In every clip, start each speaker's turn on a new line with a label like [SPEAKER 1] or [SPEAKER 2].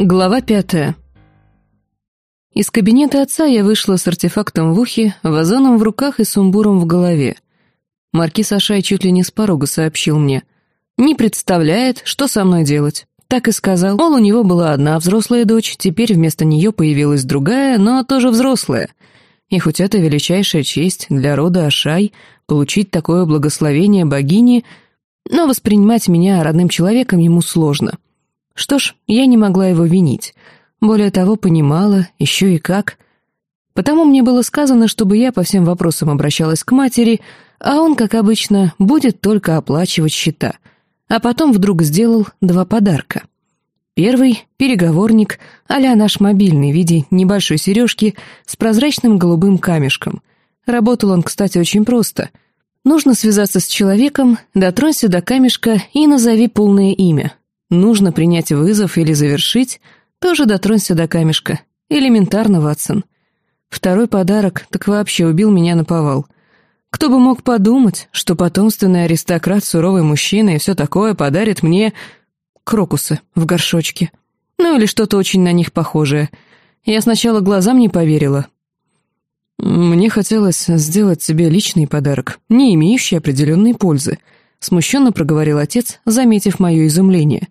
[SPEAKER 1] Глава пятая. Из кабинета отца я вышла с артефактом в ухе, вазоном в руках и сумбуром в голове. Маркиз Ашай чуть ли не с порога сообщил мне. Не представляет, что со мной делать. Так и сказал. Мол, у него была одна взрослая дочь, теперь вместо нее появилась другая, но тоже взрослая. И хоть это величайшая честь для рода Ашай, получить такое благословение богини, но воспринимать меня родным человеком ему сложно — что ж, я не могла его винить. Более того, понимала, еще и как. Потому мне было сказано, чтобы я по всем вопросам обращалась к матери, а он, как обычно, будет только оплачивать счета. А потом вдруг сделал два подарка. Первый — переговорник а наш мобильный в виде небольшой сережки с прозрачным голубым камешком. Работал он, кстати, очень просто. Нужно связаться с человеком, дотронься до камешка и назови полное имя. Нужно принять вызов или завершить, тоже дотронься до камешка. Элементарно, Ватсон. Второй подарок так вообще убил меня на повал. Кто бы мог подумать, что потомственный аристократ, суровый мужчина и все такое подарит мне крокусы в горшочке. Ну или что-то очень на них похожее. Я сначала глазам не поверила. Мне хотелось сделать себе личный подарок, не имеющий определенной пользы, смущенно проговорил отец, заметив мое изумление.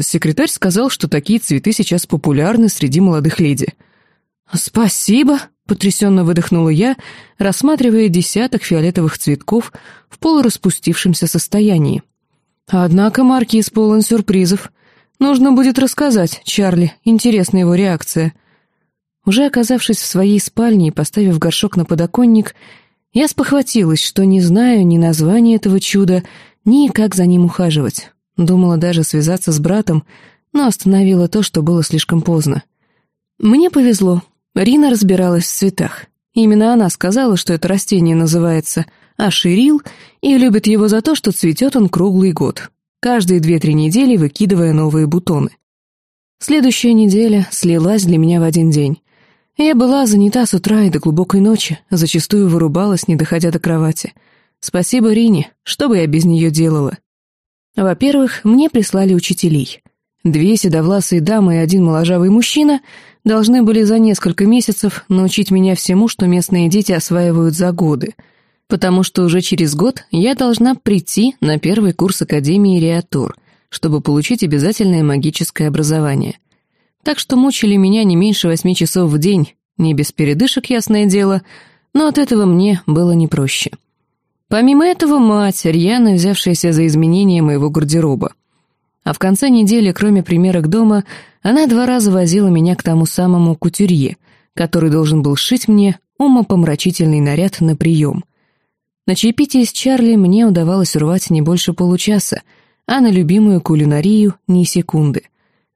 [SPEAKER 1] Секретарь сказал, что такие цветы сейчас популярны среди молодых леди. «Спасибо», — потрясенно выдохнула я, рассматривая десяток фиолетовых цветков в полураспустившемся состоянии. Однако маркиз полон сюрпризов. Нужно будет рассказать Чарли, интересна его реакция. Уже оказавшись в своей спальне и поставив горшок на подоконник, я спохватилась, что не знаю ни названия этого чуда, ни как за ним ухаживать. Думала даже связаться с братом, но остановила то, что было слишком поздно. Мне повезло. Рина разбиралась в цветах. Именно она сказала, что это растение называется аширил, и любит его за то, что цветет он круглый год, каждые две-три недели выкидывая новые бутоны. Следующая неделя слилась для меня в один день. Я была занята с утра и до глубокой ночи, зачастую вырубалась, не доходя до кровати. Спасибо Рине, что бы я без нее делала. Во-первых, мне прислали учителей. Две седовласые дамы и один моложавый мужчина должны были за несколько месяцев научить меня всему, что местные дети осваивают за годы, потому что уже через год я должна прийти на первый курс Академии Реатур, чтобы получить обязательное магическое образование. Так что мучили меня не меньше восьми часов в день, не без передышек, ясное дело, но от этого мне было не проще. Помимо этого, мать, рьяно взявшаяся за изменение моего гардероба. А в конце недели, кроме примерок дома, она два раза возила меня к тому самому кутюрье, который должен был сшить мне умопомрачительный наряд на прием. На чаепитие с Чарли мне удавалось урвать не больше получаса, а на любимую кулинарию — ни секунды.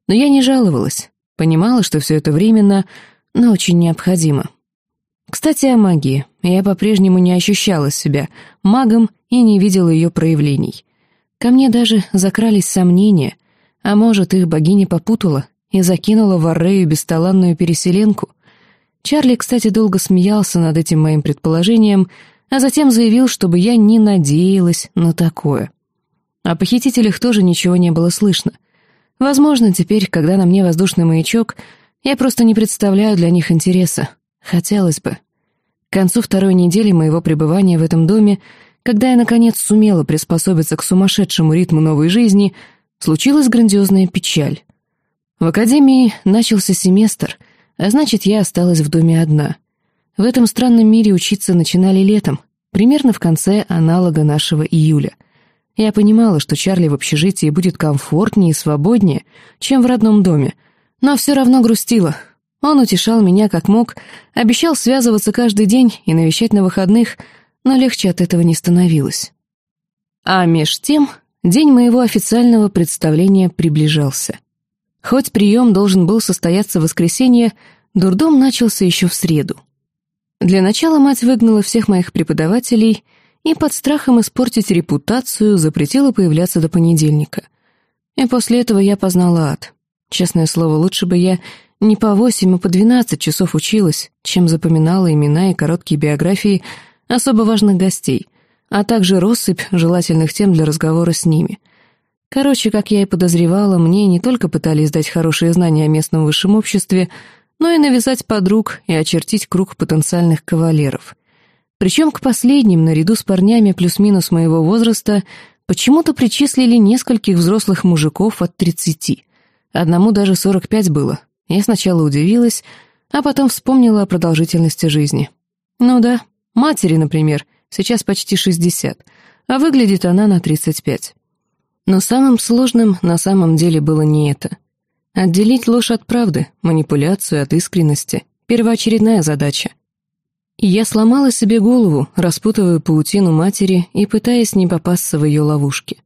[SPEAKER 1] Но я не жаловалась, понимала, что все это временно, но очень необходимо. Кстати, о магии. Я по-прежнему не ощущала себя магом и не видела ее проявлений. Ко мне даже закрались сомнения, а может, их богиня попутала и закинула в Аррею бесталанную переселенку. Чарли, кстати, долго смеялся над этим моим предположением, а затем заявил, чтобы я не надеялась на такое. О похитителях тоже ничего не было слышно. Возможно, теперь, когда на мне воздушный маячок, я просто не представляю для них интереса, Хотелось бы. К концу второй недели моего пребывания в этом доме, когда я, наконец, сумела приспособиться к сумасшедшему ритму новой жизни, случилась грандиозная печаль. В академии начался семестр, а значит, я осталась в доме одна. В этом странном мире учиться начинали летом, примерно в конце аналога нашего июля. Я понимала, что Чарли в общежитии будет комфортнее и свободнее, чем в родном доме, но все равно грустила, он утешал меня как мог, обещал связываться каждый день и навещать на выходных, но легче от этого не становилось. А меж тем день моего официального представления приближался. Хоть прием должен был состояться в воскресенье, дурдом начался еще в среду. Для начала мать выгнала всех моих преподавателей и под страхом испортить репутацию запретила появляться до понедельника. И после этого я познала ад. Честное слово, лучше бы я не по восемь, а по двенадцать часов училась, чем запоминала имена и короткие биографии особо важных гостей, а также россыпь желательных тем для разговора с ними. Короче, как я и подозревала, мне не только пытались дать хорошие знания о местном высшем обществе, но и навязать подруг и очертить круг потенциальных кавалеров. Причем к последним, наряду с парнями плюс-минус моего возраста, почему-то причислили нескольких взрослых мужиков от тридцати. Одному даже сорок пять было. Я сначала удивилась, а потом вспомнила о продолжительности жизни. Ну да, матери, например, сейчас почти шестьдесят, а выглядит она на тридцать пять. Но самым сложным на самом деле было не это. Отделить ложь от правды, манипуляцию от искренности — первоочередная задача. Я сломала себе голову, распутывая паутину матери и пытаясь не попасться в ее ловушки.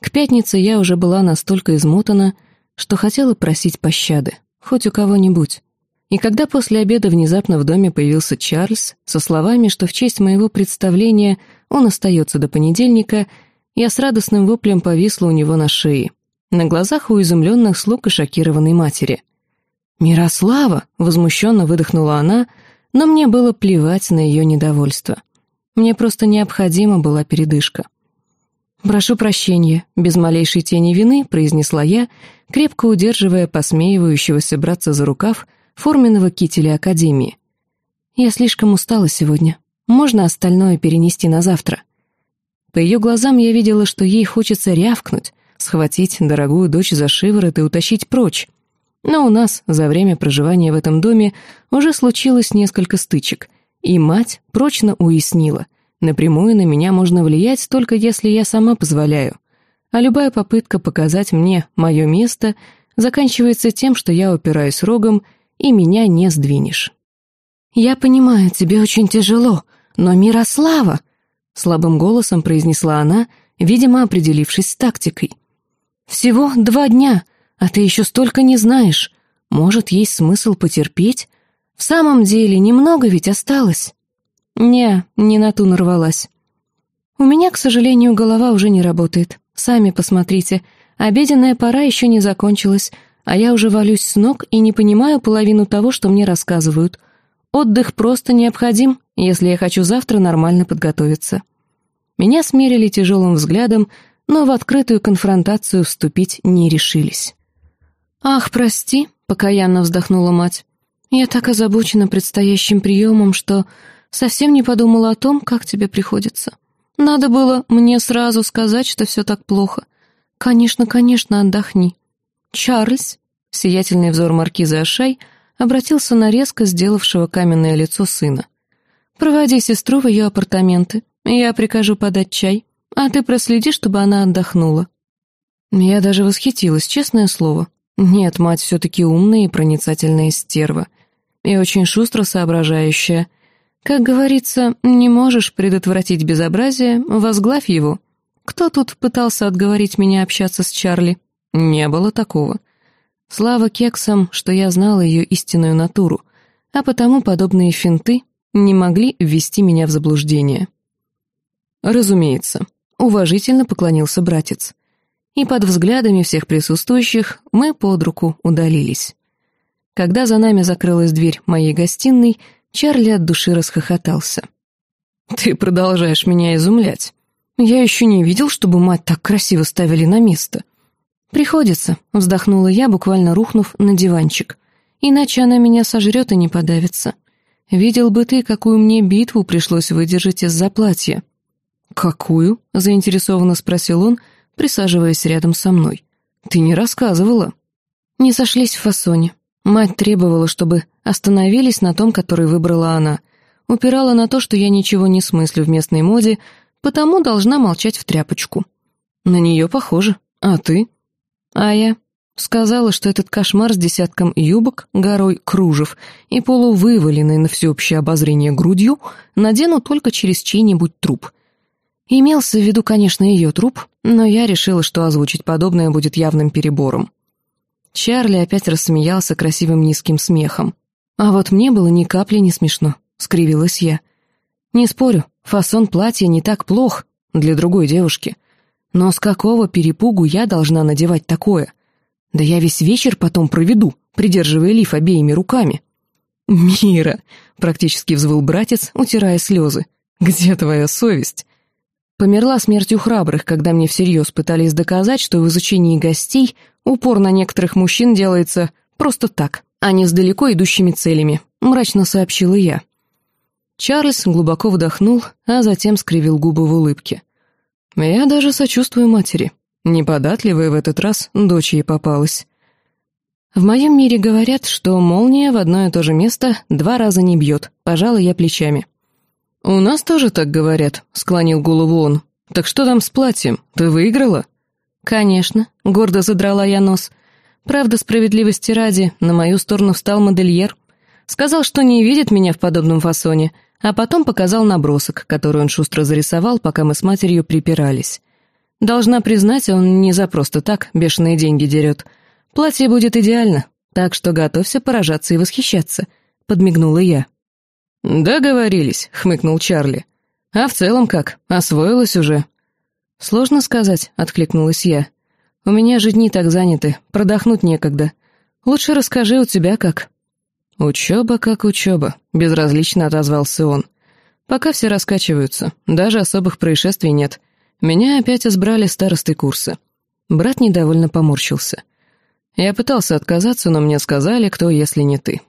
[SPEAKER 1] К пятнице я уже была настолько измотана, что хотела просить пощады, хоть у кого-нибудь. И когда после обеда внезапно в доме появился Чарльз со словами, что в честь моего представления он остается до понедельника — я с радостным воплем повисла у него на шее, на глазах у изумленных слуг и шокированной матери. «Мирослава!» — возмущенно выдохнула она, но мне было плевать на ее недовольство. Мне просто необходима была передышка. «Прошу прощения», — без малейшей тени вины произнесла я, крепко удерживая посмеивающегося братца за рукав форменного кителя Академии. «Я слишком устала сегодня. Можно остальное перенести на завтра?» По ее глазам я видела, что ей хочется рявкнуть, схватить дорогую дочь за шиворот и утащить прочь. Но у нас за время проживания в этом доме уже случилось несколько стычек, и мать прочно уяснила, напрямую на меня можно влиять только если я сама позволяю, а любая попытка показать мне мое место заканчивается тем, что я упираюсь рогом, и меня не сдвинешь. «Я понимаю, тебе очень тяжело, но Мирослава!» слабым голосом произнесла она, видимо, определившись с тактикой. «Всего два дня, а ты еще столько не знаешь. Может, есть смысл потерпеть? В самом деле, немного ведь осталось». «Не, не на ту нарвалась». «У меня, к сожалению, голова уже не работает. Сами посмотрите, обеденная пора еще не закончилась, а я уже валюсь с ног и не понимаю половину того, что мне рассказывают. Отдых просто необходим, если я хочу завтра нормально подготовиться». Меня смерили тяжелым взглядом, но в открытую конфронтацию вступить не решились. «Ах, прости», — покаянно вздохнула мать. «Я так озабочена предстоящим приемом, что совсем не подумала о том, как тебе приходится. Надо было мне сразу сказать, что все так плохо. Конечно, конечно, отдохни». «Чарльз», — сиятельный взор маркизы Ашай, обратился на резко сделавшего каменное лицо сына. «Проводи сестру в ее апартаменты. Я прикажу подать чай, а ты проследи, чтобы она отдохнула». Я даже восхитилась, честное слово. Нет, мать все-таки умная и проницательная стерва. И очень шустро соображающая. Как говорится, не можешь предотвратить безобразие, возглавь его. Кто тут пытался отговорить меня общаться с Чарли? Не было такого. Слава кексам, что я знала ее истинную натуру, а потому подобные финты не могли ввести меня в заблуждение. «Разумеется», — уважительно поклонился братец. И под взглядами всех присутствующих мы под руку удалились. Когда за нами закрылась дверь моей гостиной, Чарли от души расхохотался. «Ты продолжаешь меня изумлять. Я еще не видел, чтобы мать так красиво ставили на место». «Приходится», — вздохнула я, буквально рухнув на диванчик. «Иначе она меня сожрет и не подавится. Видел бы ты, какую мне битву пришлось выдержать из-за платья». «Какую?» — заинтересованно спросил он, присаживаясь рядом со мной. «Ты не рассказывала». Не сошлись в фасоне. Мать требовала, чтобы остановились на том, который выбрала она. Упирала на то, что я ничего не смыслю в местной моде, потому должна молчать в тряпочку. На нее похоже. А ты? А я? Сказала, что этот кошмар с десятком юбок, горой кружев и полувываленной на всеобщее обозрение грудью надену только через чей-нибудь труп — Имелся в виду, конечно, ее труп, но я решила, что озвучить подобное будет явным перебором. Чарли опять рассмеялся красивым низким смехом. А вот мне было ни капли не смешно, скривилась я. Не спорю, фасон платья не так плох для другой девушки. Но с какого перепугу я должна надевать такое? Да я весь вечер потом проведу, придерживая лиф обеими руками. «Мира!» — практически взвыл братец, утирая слезы. «Где твоя совесть?» Померла смертью храбрых, когда мне всерьез пытались доказать, что в изучении гостей упор на некоторых мужчин делается просто так, а не с далеко идущими целями, мрачно сообщила я. Чарльз глубоко вдохнул, а затем скривил губы в улыбке. «Я даже сочувствую матери. Неподатливая в этот раз дочь ей попалась. В моем мире говорят, что молния в одно и то же место два раза не бьет, пожалуй, я плечами. «У нас тоже так говорят», — склонил голову он. «Так что там с платьем? Ты выиграла?» «Конечно», — гордо задрала я нос. «Правда, справедливости ради, на мою сторону встал модельер. Сказал, что не видит меня в подобном фасоне, а потом показал набросок, который он шустро зарисовал, пока мы с матерью припирались. Должна признать, он не за просто так бешеные деньги дерет». Платье будет идеально, так что готовься поражаться и восхищаться», — подмигнула я. «Договорились», — хмыкнул Чарли. «А в целом как? Освоилась уже?» «Сложно сказать», — откликнулась я. «У меня же дни так заняты, продохнуть некогда. Лучше расскажи, у тебя как?» «Учеба как учеба», — безразлично отозвался он. «Пока все раскачиваются, даже особых происшествий нет. Меня опять избрали старостой курса». Брат недовольно поморщился. Я пытался отказаться, но мне сказали, кто, если не ты.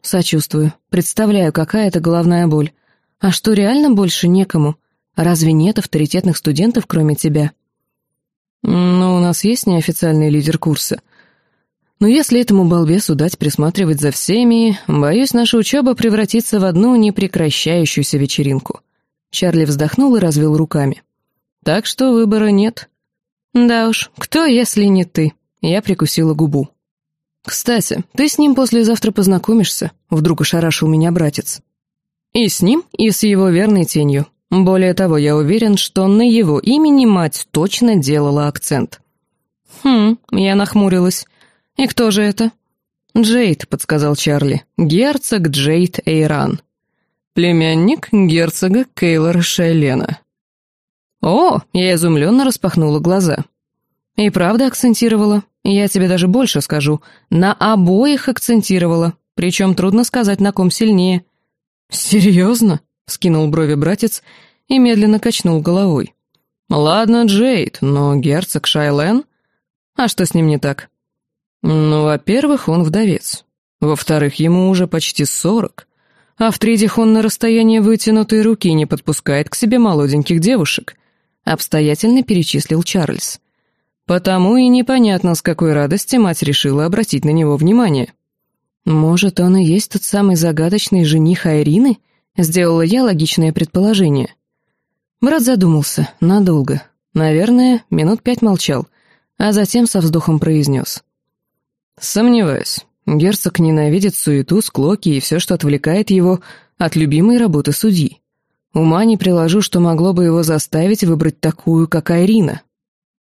[SPEAKER 1] Сочувствую. Представляю, какая это головная боль. А что, реально больше некому? Разве нет авторитетных студентов, кроме тебя? Ну, у нас есть неофициальный лидер курса. Но если этому балбесу дать присматривать за всеми, боюсь, наша учеба превратится в одну непрекращающуюся вечеринку. Чарли вздохнул и развел руками. Так что выбора нет. Да уж, кто, если не ты? Я прикусила губу. «Кстати, ты с ним послезавтра познакомишься», — вдруг ошарашил меня братец. «И с ним, и с его верной тенью. Более того, я уверен, что на его имени мать точно делала акцент». «Хм», — я нахмурилась. «И кто же это?» «Джейд», — подсказал Чарли. «Герцог Джейд Эйран». «Племянник герцога Кейлора Шайлена». «О!» — я изумленно распахнула глаза. «И правда акцентировала?» Я тебе даже больше скажу. На обоих акцентировала. Причем трудно сказать, на ком сильнее. «Серьезно?» — скинул брови братец и медленно качнул головой. «Ладно, Джейд, но герцог Шайлен? А что с ним не так?» «Ну, во-первых, он вдовец. Во-вторых, ему уже почти сорок. А в-третьих, он на расстоянии вытянутой руки не подпускает к себе молоденьких девушек», — обстоятельно перечислил Чарльз. Потому и непонятно, с какой радости мать решила обратить на него внимание. «Может, он и есть тот самый загадочный жених Айрины?» — сделала я логичное предположение. Брат задумался, надолго. Наверное, минут пять молчал, а затем со вздохом произнес. «Сомневаюсь. Герцог ненавидит суету, склоки и все, что отвлекает его от любимой работы судьи. Ума не приложу, что могло бы его заставить выбрать такую, как Айрина».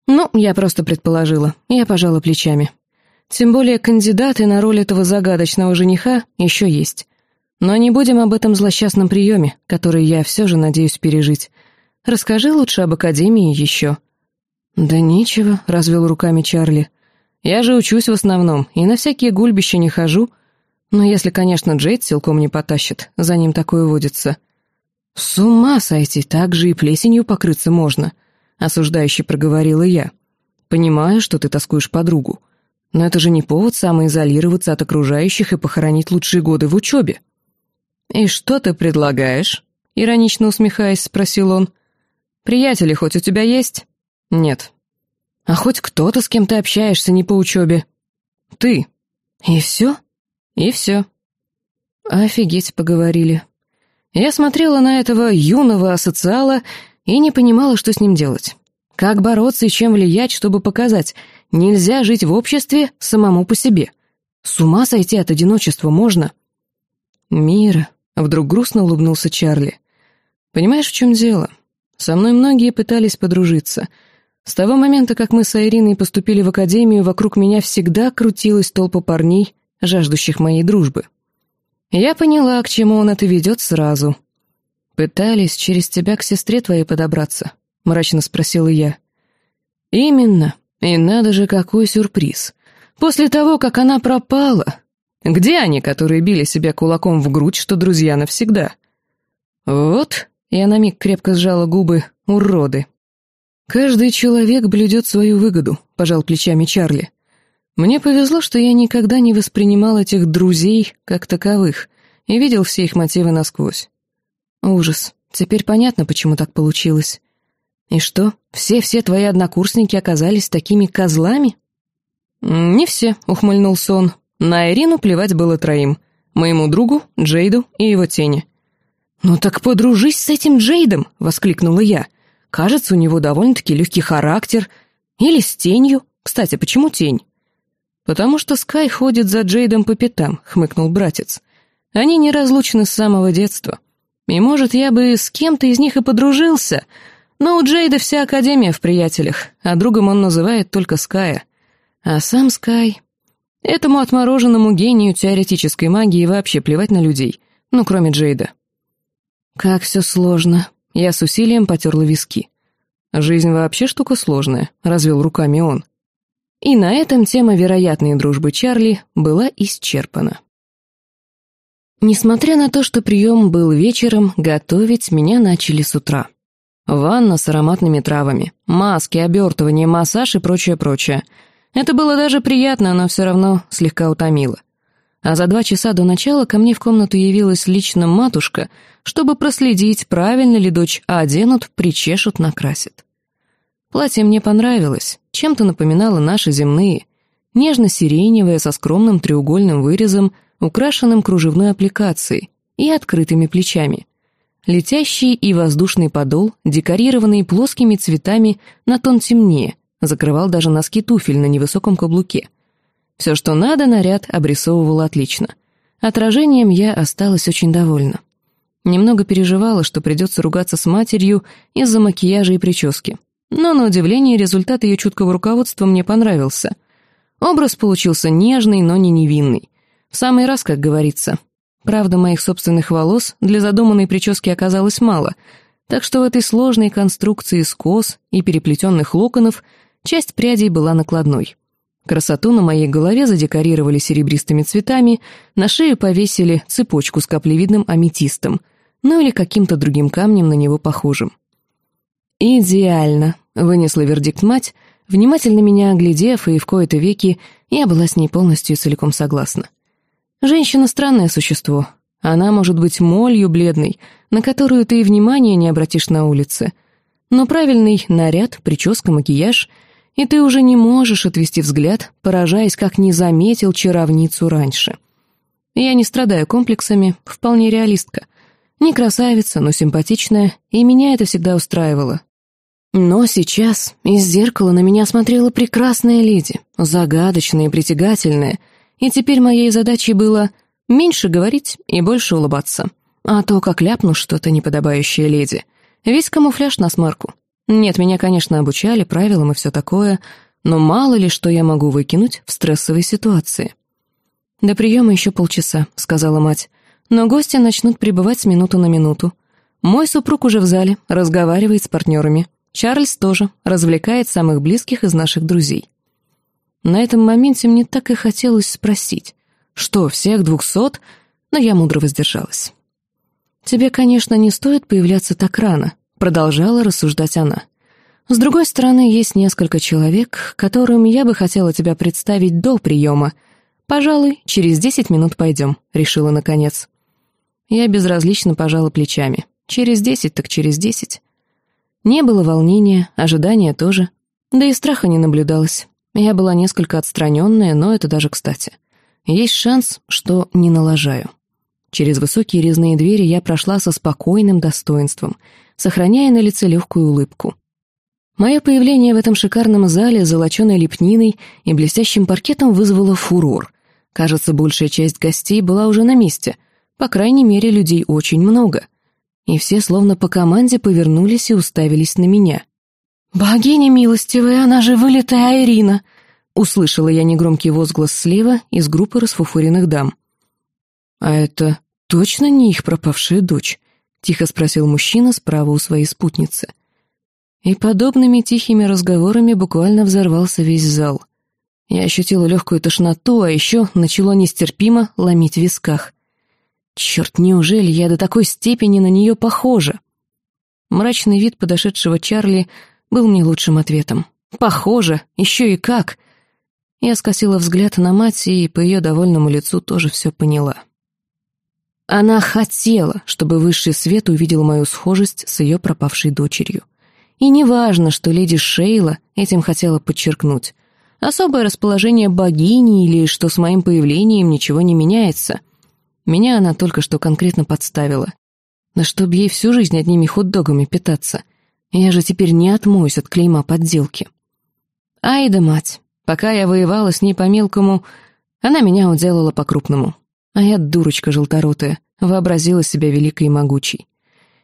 [SPEAKER 1] Ну, я просто предположила. Я пожала плечами. Тем более кандидаты на роль этого загадочного жениха еще есть. Но не будем об этом злосчастном приеме, который я все же надеюсь пережить. Расскажи лучше об Академии еще». «Да нечего», — развел руками Чарли. «Я же учусь в основном, и на всякие гульбища не хожу. Но если, конечно, Джейд силком не потащит, за ним такое водится». «С ума сойти, так же и плесенью покрыться можно», осуждающе проговорила я. «Понимаю, что ты тоскуешь подругу, но это же не повод самоизолироваться от окружающих и похоронить лучшие годы в учебе». «И что ты предлагаешь?» — иронично усмехаясь, спросил он. «Приятели хоть у тебя есть?» «Нет». «А хоть кто-то, с кем ты общаешься, не по учебе?» «Ты». «И все?» «И все». «Офигеть, поговорили». Я смотрела на этого юного асоциала и не понимала, что с ним делать. Как бороться и чем влиять, чтобы показать, нельзя жить в обществе самому по себе. С ума сойти от одиночества можно. «Мира», — вдруг грустно улыбнулся Чарли. «Понимаешь, в чем дело? Со мной многие пытались подружиться. С того момента, как мы с Айриной поступили в академию, вокруг меня всегда крутилась толпа парней, жаждущих моей дружбы. Я поняла, к чему он это ведет сразу. «Пытались через тебя к сестре твоей подобраться?» — мрачно спросила я. «Именно. И надо же, какой сюрприз. После того, как она пропала. Где они, которые били себя кулаком в грудь, что друзья навсегда?» «Вот», — я на миг крепко сжала губы, — «уроды, «Каждый человек блюдет свою выгоду», — пожал плечами Чарли. «Мне повезло, что я никогда не воспринимал этих друзей как таковых и видел все их мотивы насквозь. Ужас. Теперь понятно, почему так получилось. И что, все-все твои однокурсники оказались такими козлами?» «Не все», — ухмыльнулся он. «На Ирину плевать было троим. Моему другу, Джейду и его тени». «Ну так подружись с этим Джейдом!» — воскликнула я. «Кажется, у него довольно-таки легкий характер. Или с тенью. Кстати, почему тень?» «Потому что Скай ходит за Джейдом по пятам», — хмыкнул братец. «Они неразлучны с самого детства. И, может, я бы с кем-то из них и подружился, но у Джейда вся Академия в приятелях, а другом он называет только Ская. А сам Скай... Этому отмороженному гению теоретической магии вообще плевать на людей, ну, кроме Джейда. Как все сложно. Я с усилием потерла виски. Жизнь вообще штука сложная, развел руками он. И на этом тема вероятной дружбы Чарли была исчерпана. Несмотря на то, что прием был вечером, готовить меня начали с утра. Ванна с ароматными травами, маски, обертывание, массаж и прочее-прочее — это было даже приятно, но все равно слегка утомило. А за два часа до начала ко мне в комнату явилась лично матушка, чтобы проследить, правильно ли дочь оденут, причешут, накрасят. Платье мне понравилось, чем-то напоминало наши земные, нежно-сиреневое со скромным треугольным вырезом, украшенным кружевной аппликацией и открытыми плечами. Летящий и воздушный подол, декорированный плоскими цветами на тон темнее, закрывал даже носки туфель на невысоком каблуке. Все, что надо, наряд обрисовывал отлично. Отражением я осталась очень довольна. Немного переживала, что придется ругаться с матерью из-за макияжа и прически. Но, на удивление, результат ее чуткого руководства мне понравился. Образ получился нежный, но не невинный. В самый раз, как говорится. Правда, моих собственных волос для задуманной прически оказалось мало, так что в этой сложной конструкции из кос и переплетенных локонов Часть прядей была накладной. Красоту на моей голове задекорировали серебристыми цветами, на шею повесили цепочку с каплевидным аметистом, ну или каким-то другим камнем на него похожим. «Идеально», — вынесла вердикт мать, внимательно меня оглядев, и в кои-то веки я была с ней полностью и целиком согласна. Женщина — странное существо. Она может быть молью бледной, на которую ты и внимания не обратишь на улице. Но правильный наряд, прическа, макияж — и ты уже не можешь отвести взгляд, поражаясь, как не заметил чаровницу раньше. Я не страдаю комплексами, вполне реалистка. Не красавица, но симпатичная, и меня это всегда устраивало. Но сейчас из зеркала на меня смотрела прекрасная леди, загадочная и притягательная, и теперь моей задачей было меньше говорить и больше улыбаться. А то, как ляпну что-то неподобающее леди, весь камуфляж на смарку. Нет, меня, конечно, обучали правилам и все такое, но мало ли что я могу выкинуть в стрессовой ситуации. «До приема еще полчаса», — сказала мать, «но гости начнут прибывать с минуты на минуту. Мой супруг уже в зале, разговаривает с партнерами. Чарльз тоже, развлекает самых близких из наших друзей». На этом моменте мне так и хотелось спросить, что, всех двухсот? Но я мудро воздержалась. «Тебе, конечно, не стоит появляться так рано», Продолжала рассуждать она. «С другой стороны, есть несколько человек, которым я бы хотела тебя представить до приема. Пожалуй, через десять минут пойдем», — решила наконец. Я безразлично пожала плечами. Через десять так через десять. Не было волнения, ожидания тоже. Да и страха не наблюдалось. Я была несколько отстраненная, но это даже кстати. Есть шанс, что не налажаю. Через высокие резные двери я прошла со спокойным достоинством — сохраняя на лице легкую улыбку. Мое появление в этом шикарном зале, золоченой лепниной и блестящим паркетом вызвало фурор. Кажется, большая часть гостей была уже на месте, по крайней мере, людей очень много. И все словно по команде повернулись и уставились на меня. «Богиня милостивая, она же вылитая Ирина!» Услышала я негромкий возглас слева из группы расфуфуренных дам. «А это точно не их пропавшая дочь?» — тихо спросил мужчина справа у своей спутницы. И подобными тихими разговорами буквально взорвался весь зал. Я ощутила легкую тошноту, а еще начало нестерпимо ломить в висках. Черт, неужели я до такой степени на нее похожа? Мрачный вид подошедшего Чарли был мне лучшим ответом. Похоже, еще и как. Я скосила взгляд на мать и по ее довольному лицу тоже все поняла. Она хотела, чтобы высший свет увидел мою схожесть с ее пропавшей дочерью. И неважно, что леди Шейла этим хотела подчеркнуть. Особое расположение богини или что с моим появлением ничего не меняется. Меня она только что конкретно подставила. Да чтоб ей всю жизнь одними хот-догами питаться. Я же теперь не отмоюсь от клейма подделки. Ай да мать, пока я воевала с ней по-мелкому, она меня уделала по-крупному. А я, дурочка желторотая, вообразила себя великой и могучей.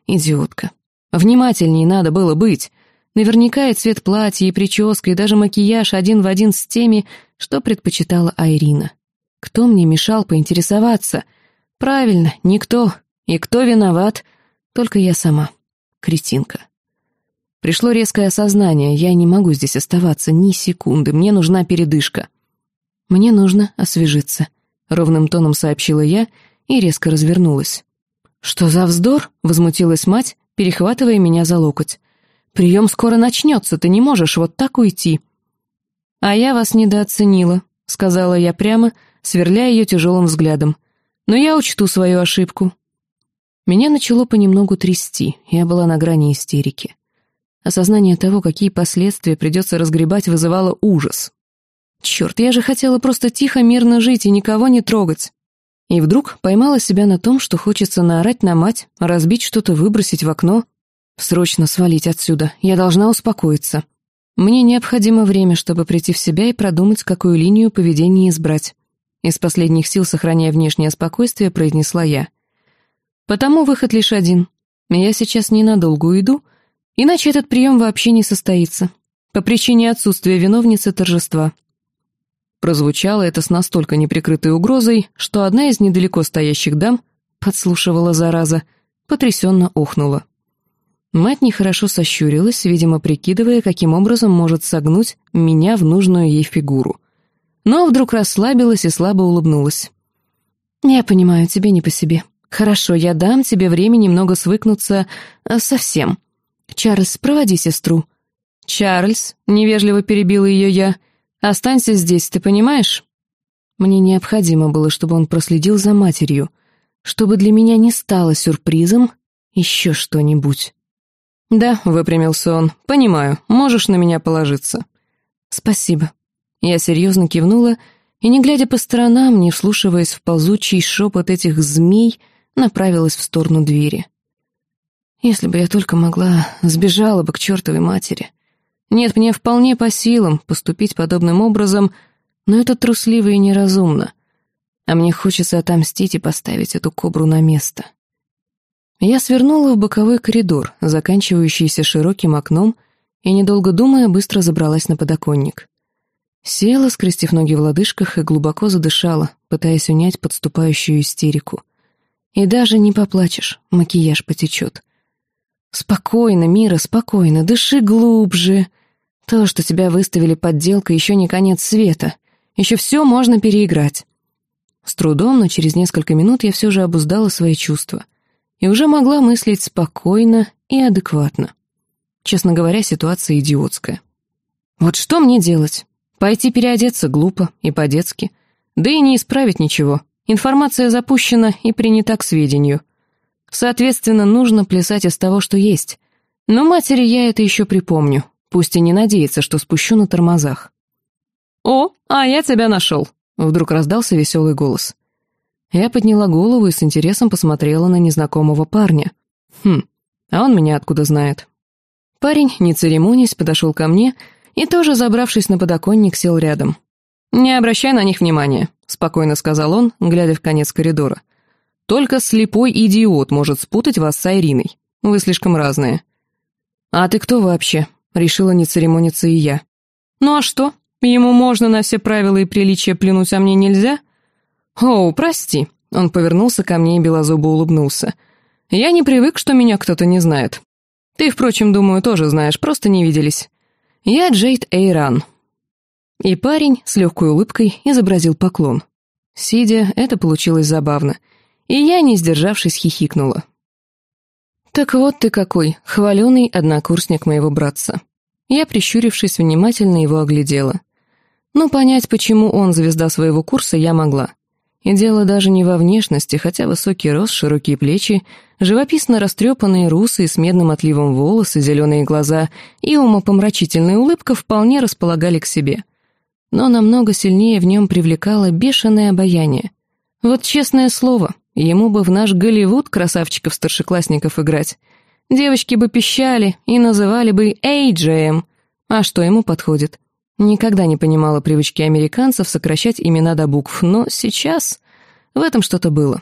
[SPEAKER 1] Идиотка. Внимательней надо было быть. Наверняка и цвет платья, и прическа, и даже макияж один в один с теми, что предпочитала Айрина. Кто мне мешал поинтересоваться? Правильно, никто. И кто виноват? Только я сама. Кретинка. Пришло резкое осознание, я не могу здесь оставаться ни секунды, мне нужна передышка. Мне нужно освежиться, ровным тоном сообщила я и резко развернулась. «Что за вздор?» — возмутилась мать, перехватывая меня за локоть. «Прием скоро начнется, ты не можешь вот так уйти». «А я вас недооценила», — сказала я прямо, сверляя ее тяжелым взглядом. «Но я учту свою ошибку». Меня начало понемногу трясти, я была на грани истерики. Осознание того, какие последствия придется разгребать, вызывало ужас. Черт, я же хотела просто тихо, мирно жить и никого не трогать. И вдруг поймала себя на том, что хочется наорать на мать, разбить что-то, выбросить в окно. Срочно свалить отсюда, я должна успокоиться. Мне необходимо время, чтобы прийти в себя и продумать, какую линию поведения избрать. Из последних сил, сохраняя внешнее спокойствие, произнесла я. Потому выход лишь один. Я сейчас ненадолго уйду, иначе этот прием вообще не состоится. По причине отсутствия виновницы торжества. Прозвучало это с настолько неприкрытой угрозой, что одна из недалеко стоящих дам подслушивала зараза, потрясенно охнула. Мать нехорошо сощурилась, видимо, прикидывая, каким образом может согнуть меня в нужную ей фигуру. Но вдруг расслабилась и слабо улыбнулась. «Я понимаю, тебе не по себе. «Хорошо, я дам тебе время немного свыкнуться э, со всем. Чарльз, проводи сестру». «Чарльз», — невежливо перебила ее я, — «останься здесь, ты понимаешь?» Мне необходимо было, чтобы он проследил за матерью, чтобы для меня не стало сюрпризом еще что-нибудь. «Да», — выпрямился он, — «понимаю, можешь на меня положиться». «Спасибо». Я серьезно кивнула и, не глядя по сторонам, не вслушиваясь в ползучий шепот этих змей, — направилась в сторону двери. Если бы я только могла, сбежала бы к чертовой матери. Нет, мне вполне по силам поступить подобным образом, но это трусливо и неразумно. А мне хочется отомстить и поставить эту кобру на место. Я свернула в боковой коридор, заканчивающийся широким окном, и, недолго думая, быстро забралась на подоконник. Села, скрестив ноги в лодыжках, и глубоко задышала, пытаясь унять подступающую истерику. И даже не поплачешь, макияж потечет. Спокойно, Мира, спокойно, дыши глубже. То, что тебя выставили подделкой, еще не конец света. Еще все можно переиграть. С трудом, но через несколько минут я все же обуздала свои чувства. И уже могла мыслить спокойно и адекватно. Честно говоря, ситуация идиотская. Вот что мне делать? Пойти переодеться глупо и по-детски. Да и не исправить ничего. Информация запущена и принята к сведению. Соответственно, нужно плясать из того, что есть. Но матери я это еще припомню, пусть и не надеется, что спущу на тормозах. «О, а я тебя нашел!» — вдруг раздался веселый голос. Я подняла голову и с интересом посмотрела на незнакомого парня. Хм, а он меня откуда знает? Парень, не церемонясь, подошел ко мне и тоже, забравшись на подоконник, сел рядом. «Не обращай на них внимания», — спокойно сказал он, глядя в конец коридора. «Только слепой идиот может спутать вас с Айриной. Вы слишком разные». «А ты кто вообще?» — решила не церемониться и я. «Ну а что? Ему можно на все правила и приличия плюнуть, а мне нельзя?» «Оу, прости», — он повернулся ко мне и белозубо улыбнулся. «Я не привык, что меня кто-то не знает. Ты, впрочем, думаю, тоже знаешь, просто не виделись. Я Джейд Эйран, и парень с легкой улыбкой изобразил поклон. Сидя, это получилось забавно, и я, не сдержавшись, хихикнула. «Так вот ты какой, хваленый однокурсник моего братца. Я, прищурившись, внимательно его оглядела. Но понять, почему он звезда своего курса, я могла. И дело даже не во внешности, хотя высокий рост, широкие плечи, живописно растрепанные русые с медным отливом волосы, зеленые глаза и умопомрачительная улыбка вполне располагали к себе. Но намного сильнее в нем привлекало бешеное обаяние. Вот честное слово, ему бы в наш Голливуд красавчиков-старшеклассников играть. Девочки бы пищали и называли бы Эйджеем. А что ему подходит? Никогда не понимала привычки американцев сокращать имена до букв, но сейчас в этом что-то было.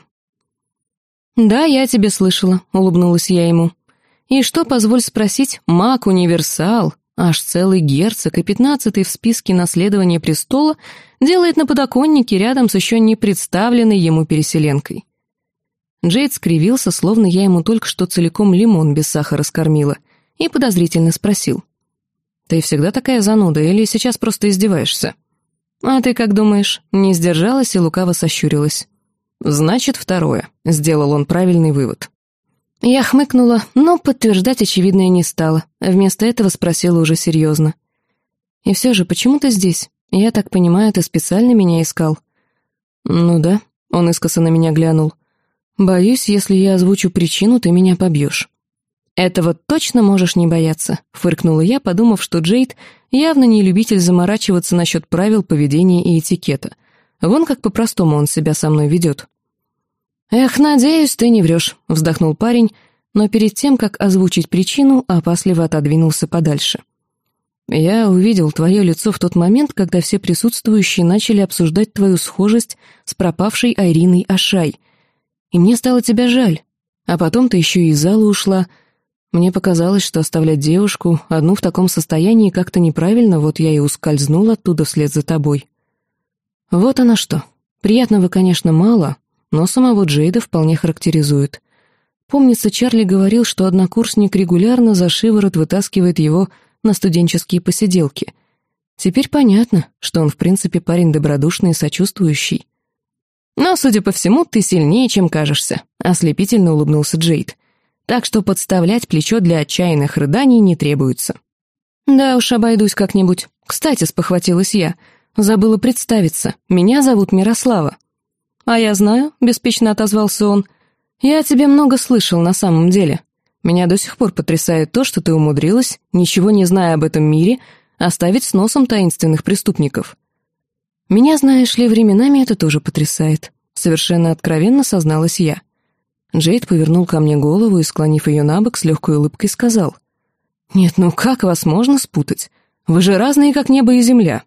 [SPEAKER 1] «Да, я тебе слышала», — улыбнулась я ему. «И что, позволь спросить, маг-универсал, аж целый герцог и пятнадцатый в списке наследования престола, делает на подоконнике рядом с еще не представленной ему переселенкой?» Джейд скривился, словно я ему только что целиком лимон без сахара скормила, и подозрительно спросил. «Ты всегда такая зануда или сейчас просто издеваешься?» «А ты как думаешь?» Не сдержалась и лукаво сощурилась. «Значит, второе», — сделал он правильный вывод. Я хмыкнула, но подтверждать очевидное не стала. Вместо этого спросила уже серьезно. «И все же, почему ты здесь? Я так понимаю, ты специально меня искал?» «Ну да», — он искоса на меня глянул. «Боюсь, если я озвучу причину, ты меня побьешь». «Этого точно можешь не бояться», — фыркнула я, подумав, что Джейд явно не любитель заморачиваться насчет правил поведения и этикета. Вон как по-простому он себя со мной ведет. «Эх, надеюсь, ты не врешь», — вздохнул парень, но перед тем, как озвучить причину, опасливо отодвинулся подальше. «Я увидел твое лицо в тот момент, когда все присутствующие начали обсуждать твою схожесть с пропавшей Айриной Ашай. И мне стало тебя жаль. А потом ты еще и из зала ушла, — мне показалось, что оставлять девушку одну в таком состоянии как-то неправильно, вот я и ускользнул оттуда вслед за тобой. Вот она что. Приятного, конечно, мало, но самого Джейда вполне характеризует. Помнится, Чарли говорил, что однокурсник регулярно за шиворот вытаскивает его на студенческие посиделки. Теперь понятно, что он в принципе парень добродушный и сочувствующий. «Но, судя по всему, ты сильнее, чем кажешься», — ослепительно улыбнулся Джейд так что подставлять плечо для отчаянных рыданий не требуется. «Да уж, обойдусь как-нибудь. Кстати, спохватилась я. Забыла представиться. Меня зовут Мирослава». «А я знаю», — беспечно отозвался он. «Я о тебе много слышал на самом деле. Меня до сих пор потрясает то, что ты умудрилась, ничего не зная об этом мире, оставить с носом таинственных преступников». «Меня, знаешь ли, временами это тоже потрясает», — совершенно откровенно созналась я. Джейд повернул ко мне голову и, склонив ее на бок, с легкой улыбкой сказал. «Нет, ну как вас можно спутать? Вы же разные, как небо и земля».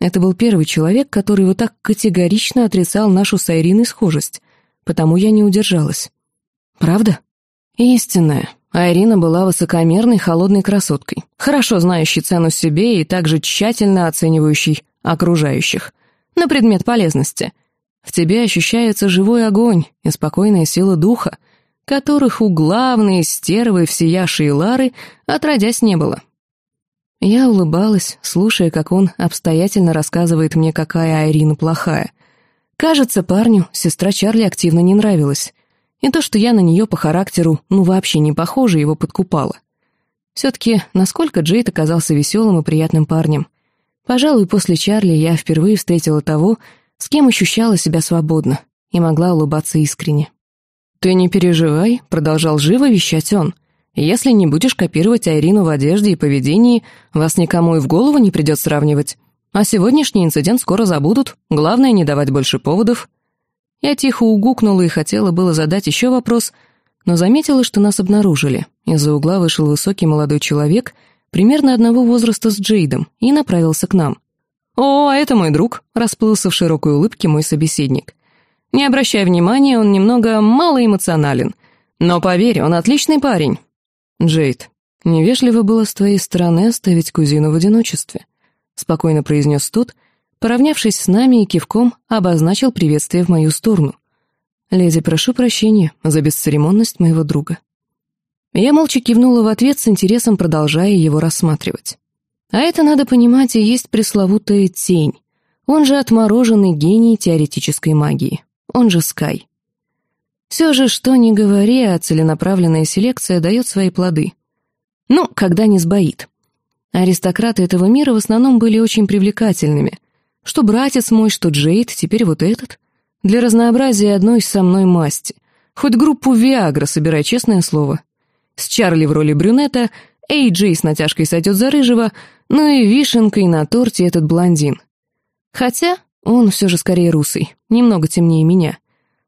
[SPEAKER 1] Это был первый человек, который вот так категорично отрицал нашу с Айриной схожесть, потому я не удержалась. «Правда?» «Истинная. Айрина была высокомерной, холодной красоткой, хорошо знающей цену себе и также тщательно оценивающей окружающих, на предмет полезности — в тебе ощущается живой огонь и спокойная сила духа, которых у главной стервы всеяшей Лары отродясь не было. Я улыбалась, слушая, как он обстоятельно рассказывает мне, какая Айрина плохая. Кажется, парню сестра Чарли активно не нравилась. И то, что я на нее по характеру, ну вообще не похожа, его подкупало. Все-таки, насколько Джейд оказался веселым и приятным парнем. Пожалуй, после Чарли я впервые встретила того, с кем ощущала себя свободно и могла улыбаться искренне. «Ты не переживай», — продолжал живо вещать он. «Если не будешь копировать Айрину в одежде и поведении, вас никому и в голову не придет сравнивать. А сегодняшний инцидент скоро забудут, главное не давать больше поводов». Я тихо угукнула и хотела было задать еще вопрос, но заметила, что нас обнаружили. Из-за угла вышел высокий молодой человек, примерно одного возраста с Джейдом, и направился к нам. «О, это мой друг», — расплылся в широкой улыбке мой собеседник. «Не обращай внимания, он немного малоэмоционален. Но поверь, он отличный парень». «Джейд, невежливо было с твоей стороны оставить кузину в одиночестве», — спокойно произнес тот, поравнявшись с нами и кивком обозначил приветствие в мою сторону. «Леди, прошу прощения за бесцеремонность моего друга». Я молча кивнула в ответ с интересом, продолжая его рассматривать. А это, надо понимать, и есть пресловутая тень. Он же отмороженный гений теоретической магии. Он же Скай. Все же, что ни говори, а целенаправленная селекция дает свои плоды. Ну, когда не сбоит. Аристократы этого мира в основном были очень привлекательными. Что братец мой, что Джейд, теперь вот этот. Для разнообразия одной со мной масти. Хоть группу Виагра собирай, честное слово. С Чарли в роли брюнета, Эй Джей с натяжкой сойдет за рыжего, ну и вишенкой на торте этот блондин. Хотя он все же скорее русый, немного темнее меня.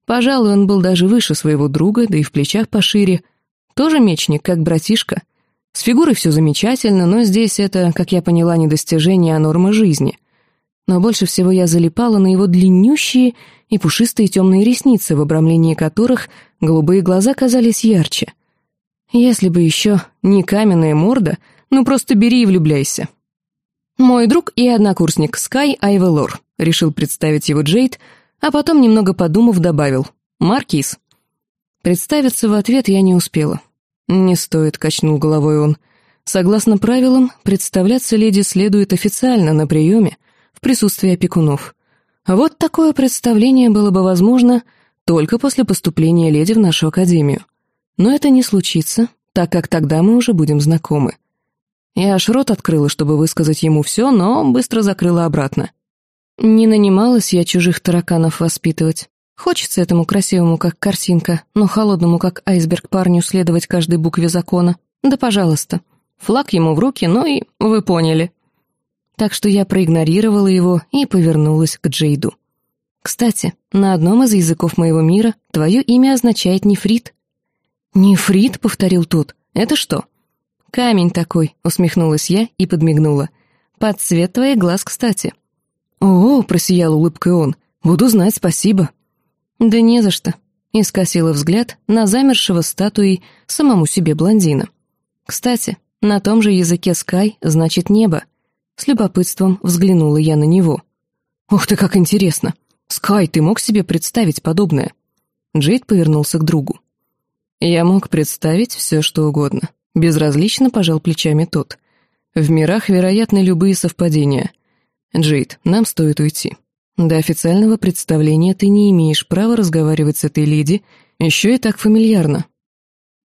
[SPEAKER 1] Пожалуй, он был даже выше своего друга, да и в плечах пошире. Тоже мечник, как братишка. С фигурой все замечательно, но здесь это, как я поняла, не достижение, а норма жизни. Но больше всего я залипала на его длиннющие и пушистые темные ресницы, в обрамлении которых голубые глаза казались ярче. Если бы еще не каменная морда, ну просто бери и влюбляйся. Мой друг и однокурсник Скай Айвелор, решил представить его Джейд, а потом, немного подумав, добавил «Маркиз». Представиться в ответ я не успела. «Не стоит», — качнул головой он. «Согласно правилам, представляться леди следует официально на приеме, в присутствии опекунов. Вот такое представление было бы возможно только после поступления леди в нашу академию. Но это не случится, так как тогда мы уже будем знакомы». Я аж рот открыла, чтобы высказать ему все, но быстро закрыла обратно. Не нанималась я чужих тараканов воспитывать. Хочется этому красивому, как картинка, но холодному, как айсберг, парню следовать каждой букве закона. Да пожалуйста. Флаг ему в руки, ну и вы поняли. Так что я проигнорировала его и повернулась к Джейду. «Кстати, на одном из языков моего мира твое имя означает нефрит». «Нефрит?» — повторил тот. «Это что?» «Камень такой», — усмехнулась я и подмигнула. «Под цвет твоих глаз, кстати». «О, — просиял улыбкой он, — буду знать, спасибо». «Да не за что», — и скосила взгляд на замершего статуей самому себе блондина. «Кстати, на том же языке «скай» значит «небо». С любопытством взглянула я на него. «Ух ты, как интересно! Скай, ты мог себе представить подобное?» Джейд повернулся к другу. «Я мог представить все, что угодно», — безразлично пожал плечами тот. «В мирах вероятны любые совпадения. Джейд, нам стоит уйти». До официального представления ты не имеешь права разговаривать с этой леди, еще и так фамильярно.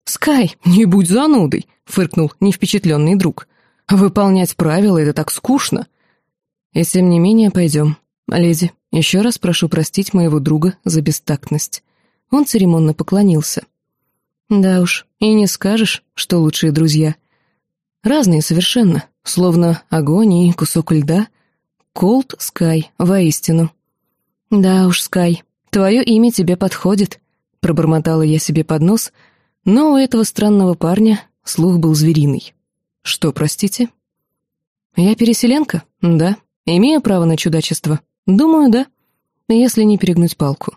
[SPEAKER 1] «Скай, не будь занудой!» — фыркнул невпечатленный друг. «Выполнять правила — это так скучно!» «И тем не менее пойдем. Леди, еще раз прошу простить моего друга за бестактность». Он церемонно поклонился. «Да уж, и не скажешь, что лучшие друзья. Разные совершенно, словно огонь и кусок льда — Колд Скай, воистину. «Да уж, Скай, твое имя тебе подходит», — пробормотала я себе под нос, но у этого странного парня слух был звериный. «Что, простите?» «Я переселенка? Да. Имею право на чудачество? Думаю, да. Если не перегнуть палку».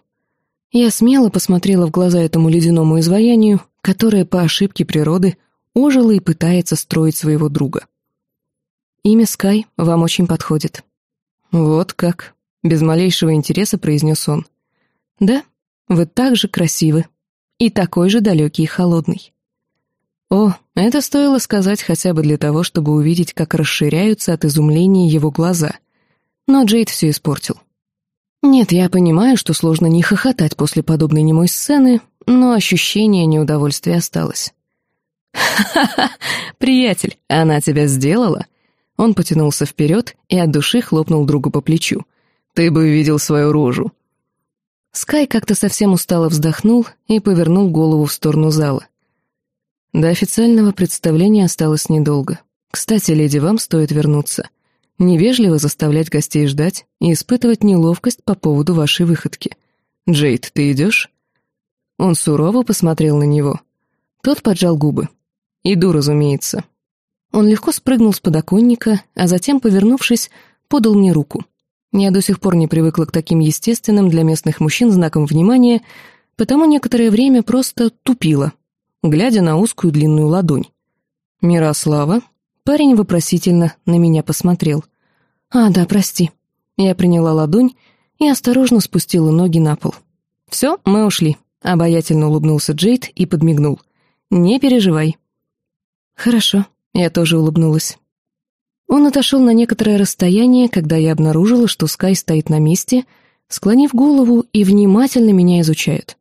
[SPEAKER 1] Я смело посмотрела в глаза этому ледяному изваянию, которое по ошибке природы ожило и пытается строить своего друга. Имя Скай вам очень подходит. «Вот как», — без малейшего интереса произнес он. «Да, вы так же красивы. И такой же далекий и холодный». О, это стоило сказать хотя бы для того, чтобы увидеть, как расширяются от изумления его глаза. Но Джейд все испортил. Нет, я понимаю, что сложно не хохотать после подобной немой сцены, но ощущение неудовольствия осталось. «Ха-ха-ха! Приятель, она тебя сделала?» Он потянулся вперед и от души хлопнул другу по плечу. «Ты бы видел свою рожу!» Скай как-то совсем устало вздохнул и повернул голову в сторону зала. До официального представления осталось недолго. Кстати, леди, вам стоит вернуться. Невежливо заставлять гостей ждать и испытывать неловкость по поводу вашей выходки. Джейд, ты идешь? Он сурово посмотрел на него. Тот поджал губы. «Иду, разумеется». Он легко спрыгнул с подоконника, а затем, повернувшись, подал мне руку. Я до сих пор не привыкла к таким естественным для местных мужчин знакам внимания, потому некоторое время просто тупила, глядя на узкую длинную ладонь. «Мирослава?» Парень вопросительно на меня посмотрел. «А, да, прости». Я приняла ладонь и осторожно спустила ноги на пол. «Все, мы ушли», — обаятельно улыбнулся Джейд и подмигнул. «Не переживай». «Хорошо», я тоже улыбнулась. Он отошел на некоторое расстояние, когда я обнаружила, что Скай стоит на месте, склонив голову и внимательно меня изучает.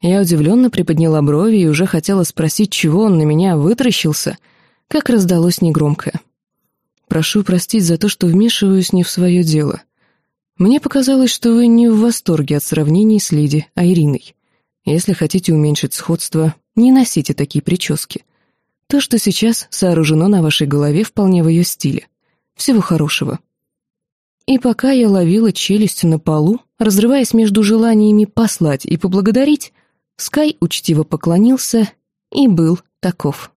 [SPEAKER 1] Я удивленно приподняла брови и уже хотела спросить, чего он на меня вытращился, как раздалось негромкое. Прошу простить за то, что вмешиваюсь не в свое дело. Мне показалось, что вы не в восторге от сравнений с Лиди Айриной. Если хотите уменьшить сходство, не носите такие прически. То, что сейчас сооружено на вашей голове, вполне в ее стиле. Всего хорошего. И пока я ловила челюсть на полу, разрываясь между желаниями послать и поблагодарить, Скай учтиво поклонился и был таков.